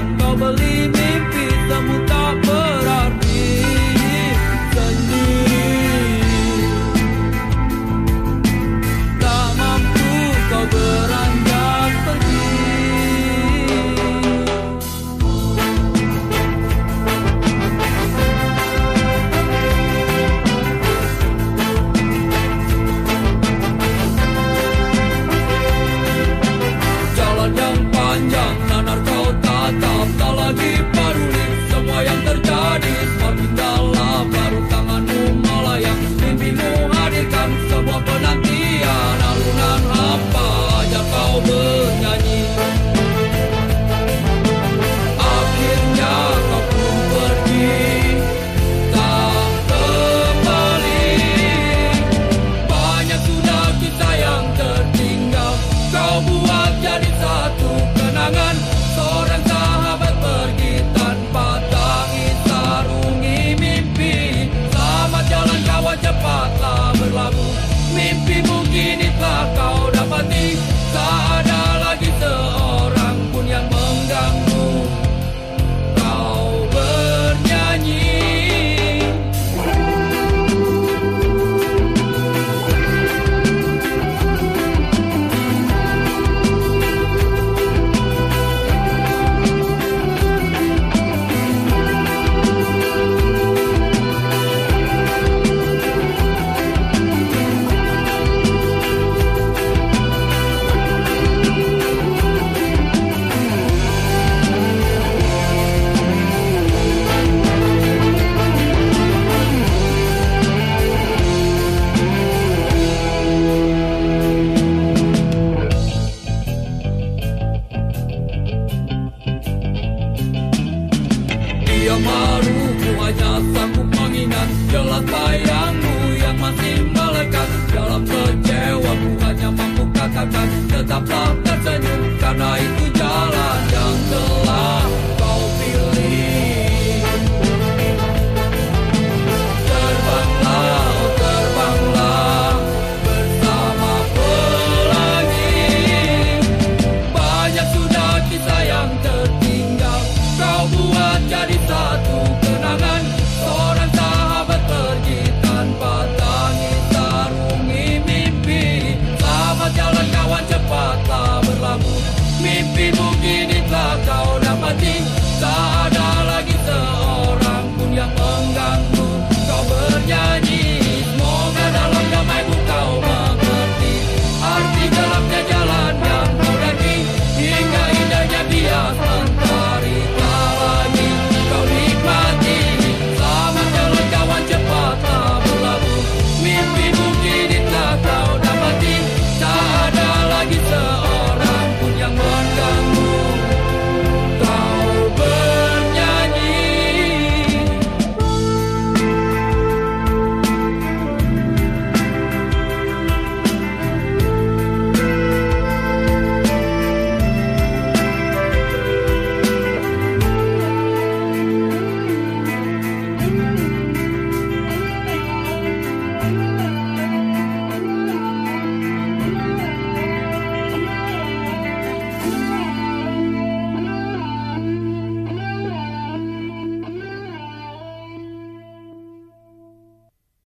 on masih melekat